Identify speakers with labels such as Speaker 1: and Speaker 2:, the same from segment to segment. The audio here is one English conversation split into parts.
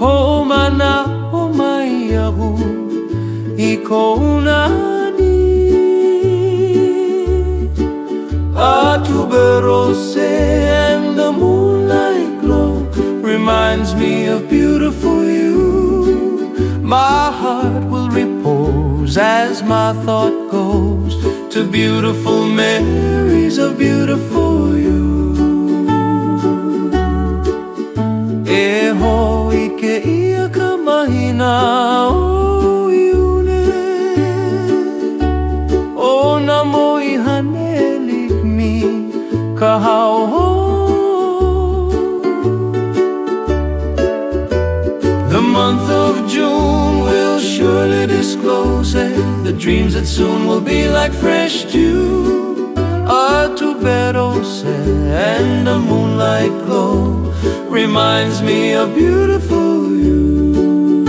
Speaker 1: na o oh mai ahu i kounani A tuberose and the moonlight glow Reminds me of beautiful you. My heart will repose as my thought goes To beautiful memories of beautiful you. E ho i ke ia ka o iune O na mo i hane mi ka The month of June will surely disclose it. The dreams that soon will be like fresh dew A tuberose and the moonlight glow Reminds me of beautiful you.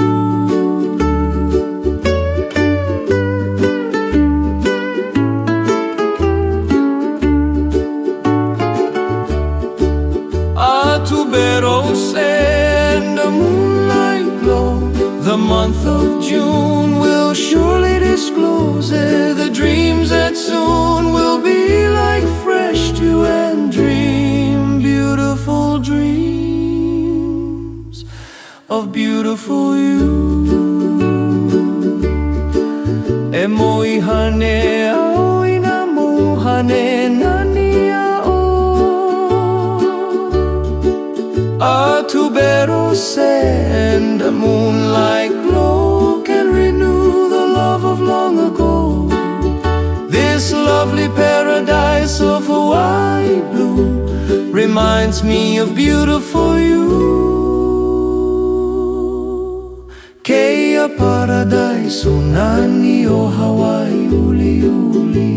Speaker 1: Ah, a tuberose and the moonlight glow. The month of June will surely disclose it The dreams that soon of beautiful you. E moi hane au ina mo hane nani a o A tuberose and the moonlight glow Can renew the love of long ago. This lovely paradise of Hawaii blue Reminds me of beautiful you Keia paradise unani o Hawaii uli uli